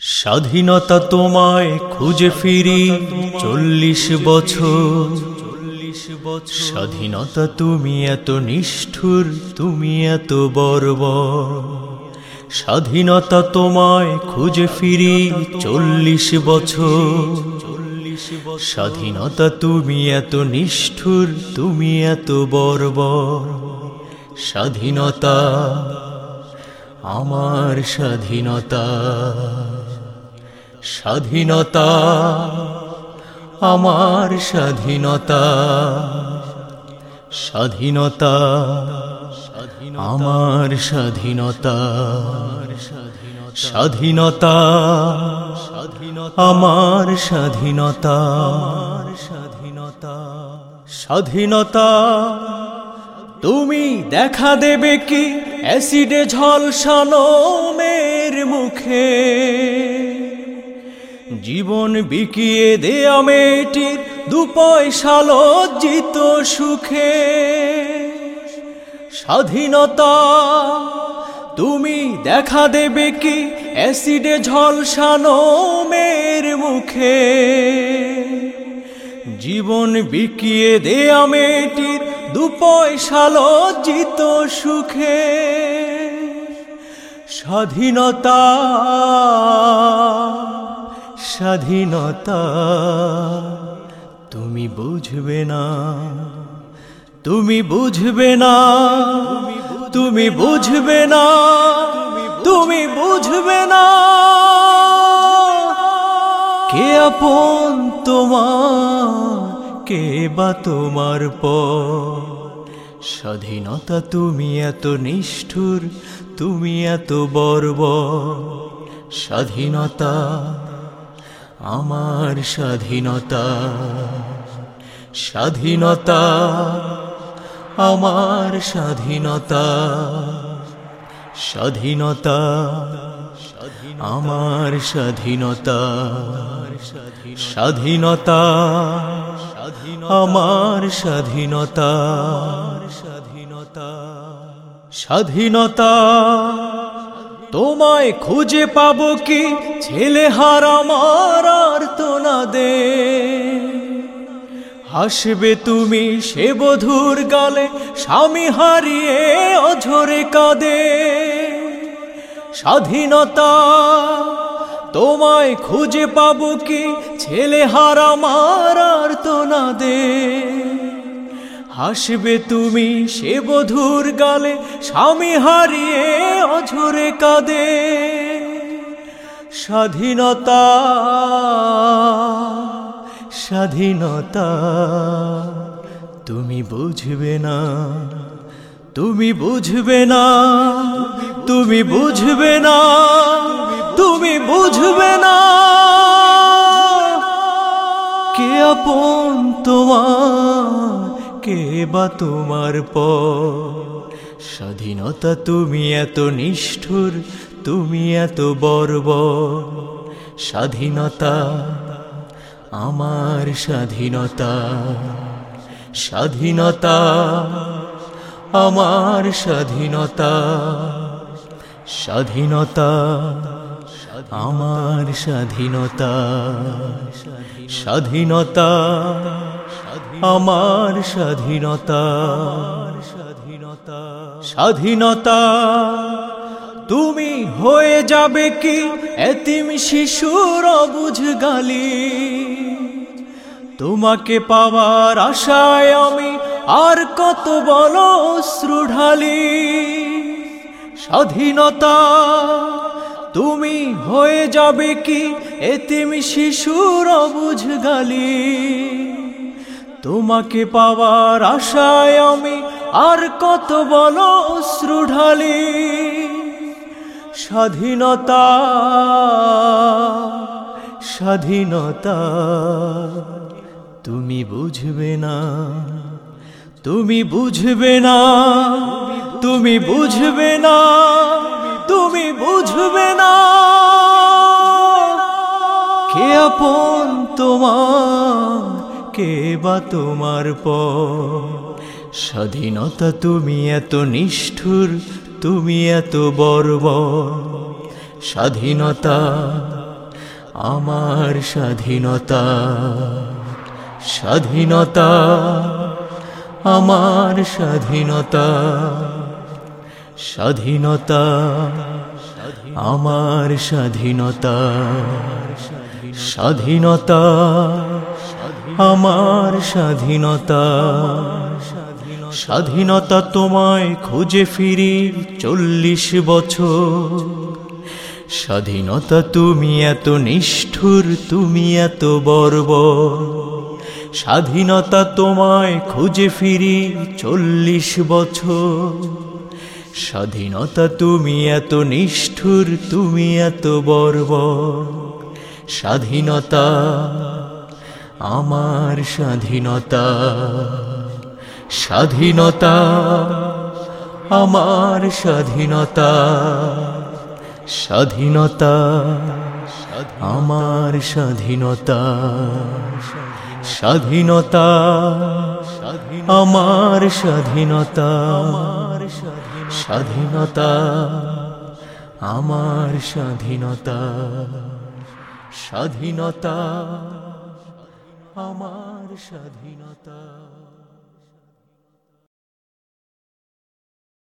স্বাধীনতা তোমায় খুঁজে ফিরি চল্লিশ বছর। স্বাধীনতা তুমি এত নিষ্ঠুর, তুমি এত বর্ব স্বাধীনতা তোমায় খুঁজে ফিরি চল্লিশ বছর। স্বাধীনতা তুমি এত নিষ্ঠুর, তুমি এত বর্ব স্বাধীনতা, আমার স্বাধীনতা। স্বাধীনতা, আমার স্বাধীনতা স্বাধীনতা, আমার স্বাধীনতা স্বাধীনতা, আমার স্বাধীনতা স্বাধীনতা স্বাধীনতা তুমি দেখা দেবে কি? অ্যাসিডে ঝলসানো মের মুখে। জীবন বিকিয়ে দেয়া মেয়েটির দু পয়সা লজ্জিত সুখে। স্বাধীনতা তুমি দেখা দেবে কি? অ্যাসিডে ঝলসানো মের মুখে। জীবন বিকিয়ে মেয়েটির দু পয়সা লজ্জিত সুখে। স্বাধীনতা স্বাধীনতা, তুমি বুঝবে না, তুমি বুঝবে না, তুমি বুঝবে না, তুমি বুঝবে না। কে আপন তোমার, কে বা তোমার পর? স্বাধীনতা, তুমি এত নিষ্ঠুর, তুমি এত বর্ব স্বাধীনতা আমার স্বাধীনতা স্বাধীনতা আমার স্বাধীনতা স্বাধীনতা আমার স্বাধীনতা স্বাধীনতা আমার স্বাধীনতা স্বাধীনতা স্বাধীনতা তোমায় খুঁজে পাবো কি? ছেলে হার আমার আর তো না দে। হাসবে তুমি সে বধুর গালে, স্বামী হারিয়ে অঝরে কাঁদে। স্বাধীনতা তোমায় খুঁজে পাব কি? ছেলে হারা মারার দে। হাসবে তুমি সে বধুর গালে, স্বামী হারিয়ে অঝরে কাঁদে। স্বাধীনতা স্বাধীনতা, তুমি বুঝবে না, তুমি বুঝবে না, তুমি বুঝবে না, তুমি বুঝবে না। কে আপন তোমার কে বা তোমার প স্বাধীনতা তুমি এত নিষ্ঠুর, তুমি এত বর্ব স্বাধীনতা, আমার স্বাধীনতা। স্বাধীনতা, আমার স্বাধীনতা। স্বাধীনতা, আমার স্বাধীনতা। স্বাধীনতা আমার স্বাধীনতা স্বাধীনতা স্বাধীনতা তুমি হয়ে যাবে কি? এতিম শিশুর বুঝ গালি। তোমাকে পাওয়ার আশায় আমি আর কত বলো শ্রুঢালি স্বাধীনতা, তুমি হয়ে যাবে কি? এতিম শিশুর বুঝ গালি। তোমাকে পাওয়ার আশায় আমি আর কত বলো শ্রুঢালি স্বাধীনতা স্বাধীনতা, তুমি বুঝবে না, তুমি বুঝবে না, তুমি বুঝবে না, তুমি বুঝবে না। কে আপন তোমার কে বা তোমার প স্বাধীনতা তুমি এত নিষ্ঠুর, তুমি এত বর্ব স্বাধীনতা, আমার স্বাধীনতা স্বাধীনতা, আমার স্বাধীনতা। স্বাধীনতা, আমার স্বাধীনতা। স্বাধীনতা আমার স্বাধীনতা। স্বাধীনতা তোমায় খুঁজে ফিরি চল্লিশ বছর। স্বাধীনতা তুমি এত নিষ্ঠুর, তুমি এত বর্ব স্বাধীনতা তোমায় খুঁজে ফিরি চল্লিশ বছর। স্বাধীনতা তুমি এত নিষ্ঠুর, তুমি এত বর্ব স্বাধীনতা আমার স্বাধীনতা স্বাধীনতা, আমার স্বাধীনতা স্বাধীনতা, আমার স্বাধীনতা স্বাধীনতা, আমার স্বাধীনতা স্বাধীনতা, আমার স্বাধীনতা স্বাধীনতা। আমার স্বাধীনতা।